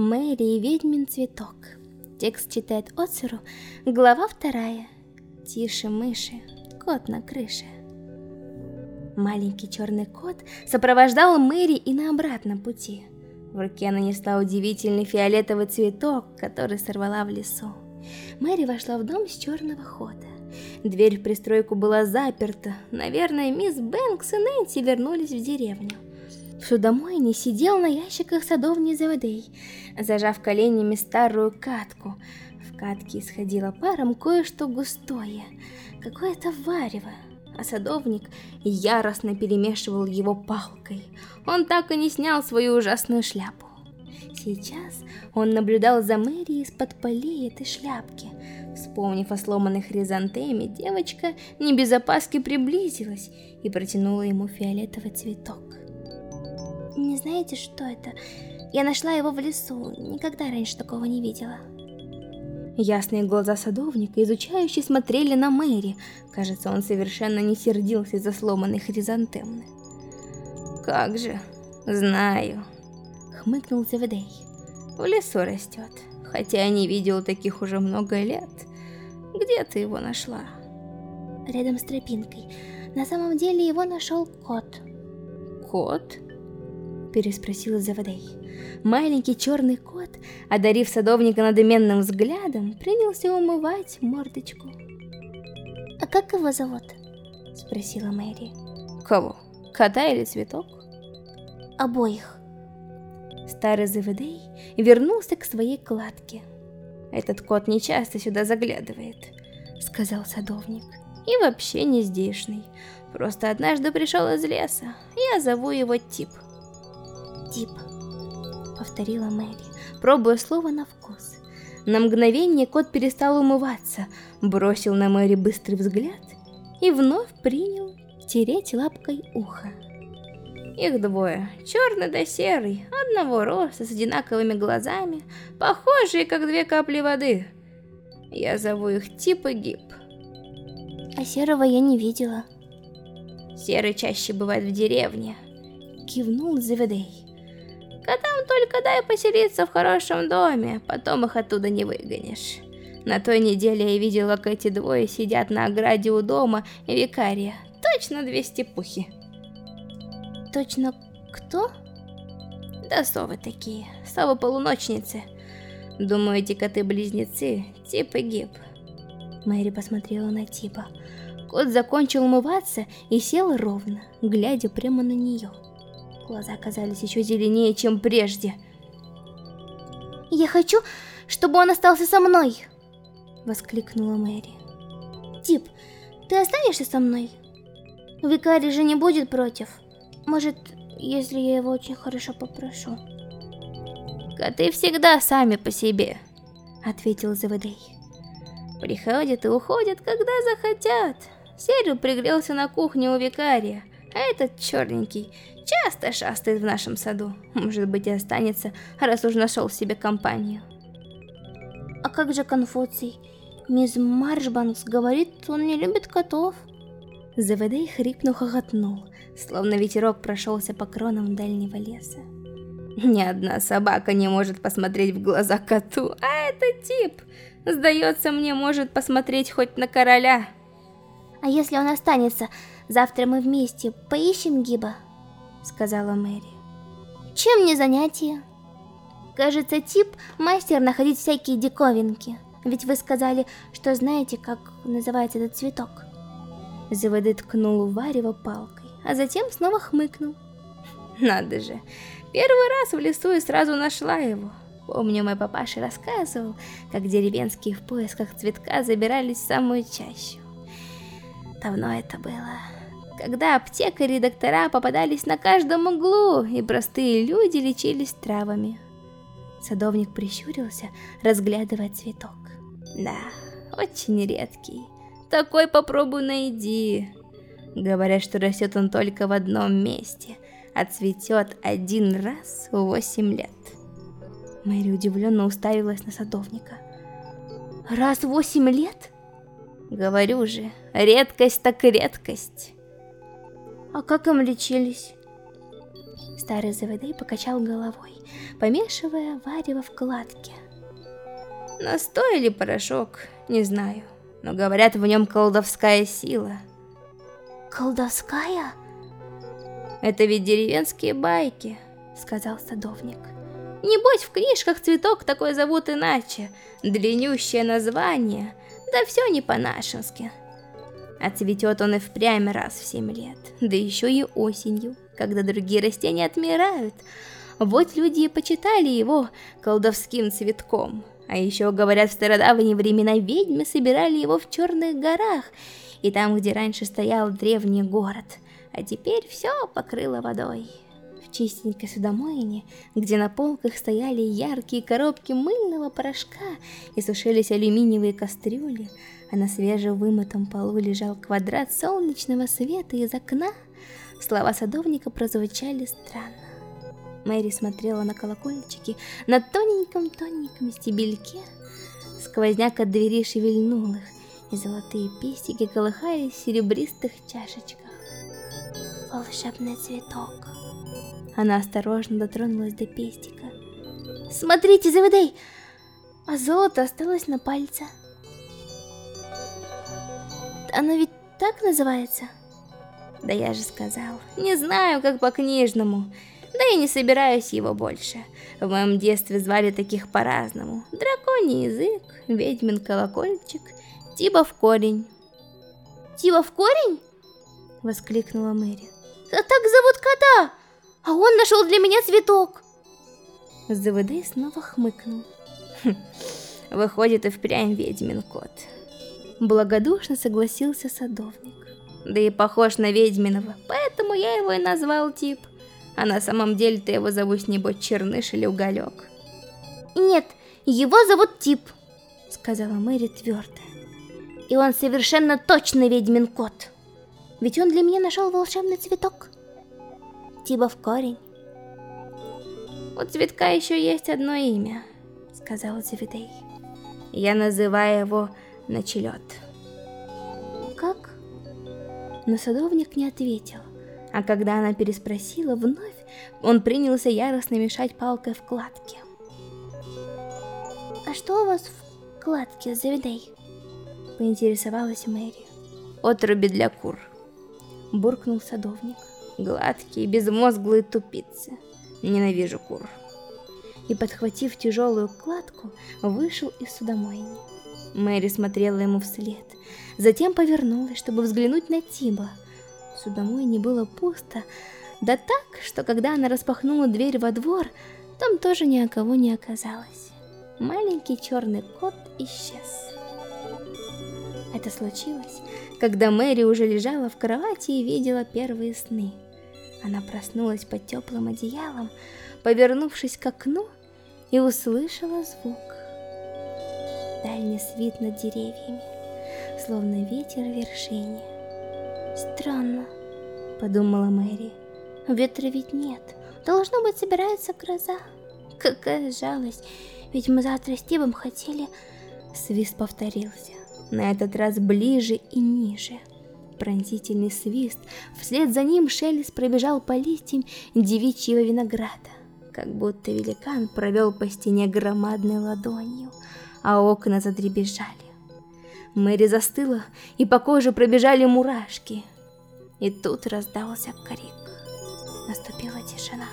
Мэри и ведьмин цветок. Текст читает Оцеру, глава вторая. Тише мыши, кот на крыше. Маленький черный кот сопровождал Мэри и на обратном пути. В руке она несла удивительный фиолетовый цветок, который сорвала в лесу. Мэри вошла в дом с черного хода. Дверь в пристройку была заперта. Наверное, мисс Бэнкс и Нэнси вернулись в деревню. В судомойне сидел на ящиках садовни Зеведей, зажав коленями старую катку. В катке исходило паром кое-что густое, какое-то варево, а садовник яростно перемешивал его палкой. Он так и не снял свою ужасную шляпу. Сейчас он наблюдал за Мэри из-под полей этой шляпки. Вспомнив о сломанной хризантеме, девочка не без опаски приблизилась и протянула ему фиолетовый цветок. Не знаете, что это? Я нашла его в лесу, никогда раньше такого не видела. Ясные глаза садовника, изучающие, смотрели на Мэри. Кажется, он совершенно не сердился из-за сломанной хризантемы. «Как же, знаю», — хмыкнул Зеведей. «В лесу растет, хотя я не видел таких уже много лет. Где ты его нашла?» «Рядом с тропинкой. На самом деле его нашел кот». «Кот?» Переспросила Заводей. Маленький черный кот, одарив садовника надменным взглядом, принялся умывать мордочку. «А как его зовут?» — спросила Мэри. «Кого? Кота или цветок?» «Обоих». Старый Заводей вернулся к своей кладке. «Этот кот не часто сюда заглядывает», — сказал садовник. «И вообще не здешний. Просто однажды пришел из леса. Я зову его Тип». Дип, повторила Мэри, пробуя слово на вкус. На мгновение кот перестал умываться, бросил на Мэри быстрый взгляд и вновь принял тереть лапкой ухо. Их двое, черный да серый, одного роста, с одинаковыми глазами, похожие, как две капли воды. Я зову их Тип и Гип. А серого я не видела. Серый чаще бывает в деревне. Кивнул Заведей. Котам только дай поселиться в хорошем доме, потом их оттуда не выгонишь. На той неделе я видела, как эти двое сидят на ограде у дома викария. Точно две степухи. Точно кто? Да совы такие, совы-полуночницы. Думаю, эти коты-близнецы, Тип и Гиб. Мэри посмотрела на Типа. Кот закончил умываться и сел ровно, глядя прямо на нее. Глаза оказались еще зеленее, чем прежде. «Я хочу, чтобы он остался со мной!» Воскликнула Мэри. «Тип, ты останешься со мной? Викарий же не будет против. Может, если я его очень хорошо попрошу?» «Коты всегда сами по себе», — ответил Заведей. «Приходят и уходят, когда захотят. Серю пригрелся на кухне у викария, а этот черненький часто шастает в нашем саду. Может быть и останется, раз уж нашел себе компанию. А как же Конфуций? Мисс Маршбанкс говорит, он не любит котов. Заведей хрипнув хохотнул, словно ветерок прошелся по кронам дальнего леса. Ни одна собака не может посмотреть в глаза коту, а этот тип, сдается мне, может посмотреть хоть на короля. А если он останется, завтра мы вместе поищем Гиба? сказала Мэри. Чем не занятие? Кажется, тип мастер находить всякие диковинки. Ведь вы сказали, что знаете, как называется этот цветок. ЗВД ткнул Варева палкой, а затем снова хмыкнул. Надо же, первый раз в лесу и сразу нашла его. Помню, мой папаша рассказывал, как деревенские в поисках цветка забирались в самую чащу. Давно это было когда аптекари и доктора попадались на каждом углу, и простые люди лечились травами. Садовник прищурился, разглядывая цветок. Да, очень редкий. Такой попробуй найди. Говорят, что растет он только в одном месте, а цветет один раз в восемь лет. Мэри удивленно уставилась на садовника. Раз в восемь лет? Говорю же, редкость так редкость. А как им лечились? Старый Заведей покачал головой. помешивая варево в кладке. Настой или порошок, не знаю, но говорят, в нем колдовская сила. Колдовская? Это ведь деревенские байки, сказал садовник. Небось, в книжках цветок такой зовут иначе, длиннющее название, да все не по-нашенски. А цветет он и впрямь раз в семь лет, да еще и осенью, когда другие растения отмирают. Вот люди и почитали его колдовским цветком. А еще, говорят, в стародавние времена ведьмы собирали его в Черных горах, и там, где раньше стоял древний город, а теперь все покрыло водой. В чистенькой судомойне, где на полках стояли яркие коробки мыльного порошка и сушились алюминиевые кастрюли, а на свежевымытом полу лежал квадрат солнечного света из окна, слова садовника прозвучали странно. Мэри смотрела на колокольчики на тоненьком-тоненьком стебельке. Сквозняк от двери шевельнул их, и золотые пестики колыхались в серебристых чашечках. Волшебный цветок. Она осторожно дотронулась до пестика. Смотрите, Завидей! А золото осталось на пальце. Оно ведь так называется? Да я же сказал, не знаю, как по-книжному. Да и не собираюсь его больше. В моем детстве звали таких по-разному. Драконий язык, ведьмин колокольчик, Тиба в корень. Тиба в корень? Воскликнула Мэри. А так зовут кота, а он нашел для меня цветок. ЗВД снова хмыкнул. Хм, выходит и впрямь ведьмин кот. Благодушно согласился садовник. Да и похож на ведьминого, поэтому я его и назвал Тип. А на самом деле ты его зовут небось Черныш или Уголек. Нет, его зовут Тип, сказала Мэри твердо. И он совершенно точно ведьмин кот. Ведь он для меня нашел волшебный цветок. Типа в корень. У цветка еще есть одно имя, сказала Зевидей. Я называю его Ночелет. Как? Но садовник не ответил. А когда она переспросила вновь, он принялся яростно мешать палкой в кладке. «А что у вас в кладке, Завидей?» Поинтересовалась Мэри. «Отруби для кур», — буркнул садовник. «Гладкие, безмозглые тупицы. Ненавижу кур». И, подхватив тяжелую кладку, вышел из судомойни. Мэри смотрела ему вслед, затем повернулась, чтобы взглянуть на Тиба — Судомой не было пусто, да так, что когда она распахнула дверь во двор, там тоже ни о кого не оказалось. Маленький черный кот исчез. Это случилось, когда Мэри уже лежала в кровати и видела первые сны. Она проснулась под теплым одеялом, повернувшись к окну, и услышала звук. Дальний свит над деревьями, словно ветер в вершине. Странно, подумала Мэри. Ветра ведь нет. Должно быть, собирается гроза. Какая жалость, ведь мы завтра с Тибом хотели... Свист повторился, на этот раз ближе и ниже. Пронзительный свист, вслед за ним шелест пробежал по листьям девичьего винограда, как будто великан провел по стене громадной ладонью, а окна задребезжали. Мэри застыла, и по коже пробежали мурашки. И тут раздался крик. Наступила тишина.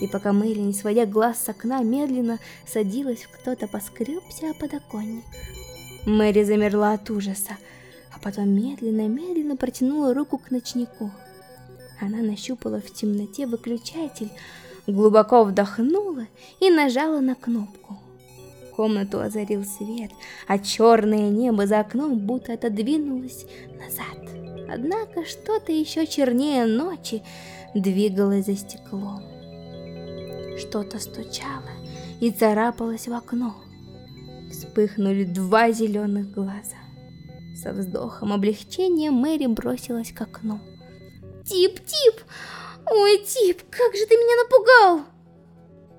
И пока Мэри, не сводя глаз с окна, медленно садилась, кто-то поскребся о подоконник. Мэри замерла от ужаса, а потом медленно-медленно протянула руку к ночнику. Она нащупала в темноте выключатель, глубоко вдохнула и нажала на кнопку комнату озарил свет, а черное небо за окном будто отодвинулось назад. Однако что-то еще чернее ночи двигалось за стеклом. Что-то стучало и царапалось в окно. Вспыхнули два зеленых глаза. Со вздохом облегчения Мэри бросилась к окну. «Тип, Тип! Ой, Тип, как же ты меня напугал!»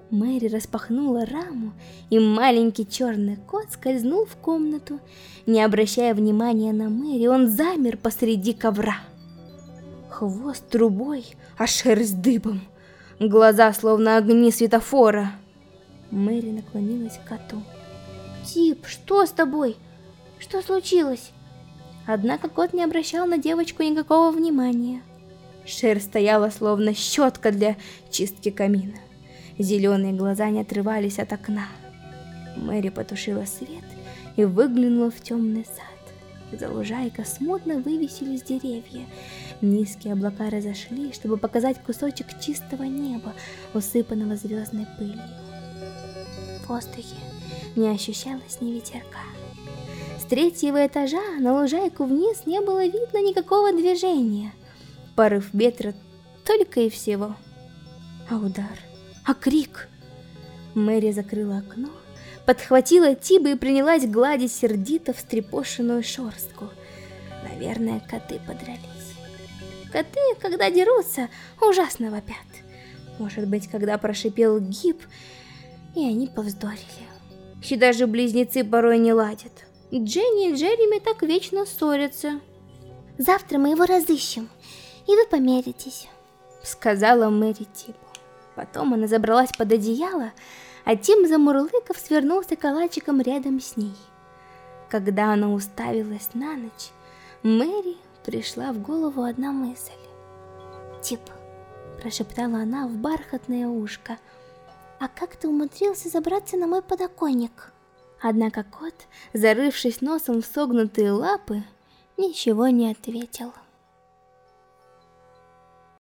Мэри распахнула раму, и маленький черный кот скользнул в комнату. Не обращая внимания на Мэри, он замер посреди ковра. Хвост трубой, а шерсть дыбом. глаза словно огни светофора. Мэри наклонилась к коту. Тип, что с тобой? Что случилось? Однако кот не обращал на девочку никакого внимания. Шерсть стояла словно щетка для чистки камина. Зеленые глаза не отрывались от окна. Мэри потушила свет и выглянула в темный сад. За лужайкой смутно вывесились деревья. Низкие облака разошлись, чтобы показать кусочек чистого неба, усыпанного звездной пылью. В воздухе не ощущалось ни ветерка. Третьего этажа на лужайку вниз не было видно никакого движения. Порыв ветра только и всего. А удар, а крик. Мэри закрыла окно, подхватила Тиба и принялась гладить сердито встрепошенную шорстку. Наверное, коты подрались. Коты, когда дерутся, ужасно вопят. Может быть, когда прошипел гиб, и они повздорили. И даже близнецы порой не ладят. Дженни и Джереми так вечно ссорятся. Завтра мы его разыщем, и вы померитесь, сказала Мэри Типу. Потом она забралась под одеяло, а Тим, замурлыков, свернулся калачиком рядом с ней. Когда она уставилась на ночь, Мэри пришла в голову одна мысль. «Тип», — прошептала она в бархатное ушко, — «а как ты умудрился забраться на мой подоконник?» Однако кот, зарывшись носом в согнутые лапы, ничего не ответил.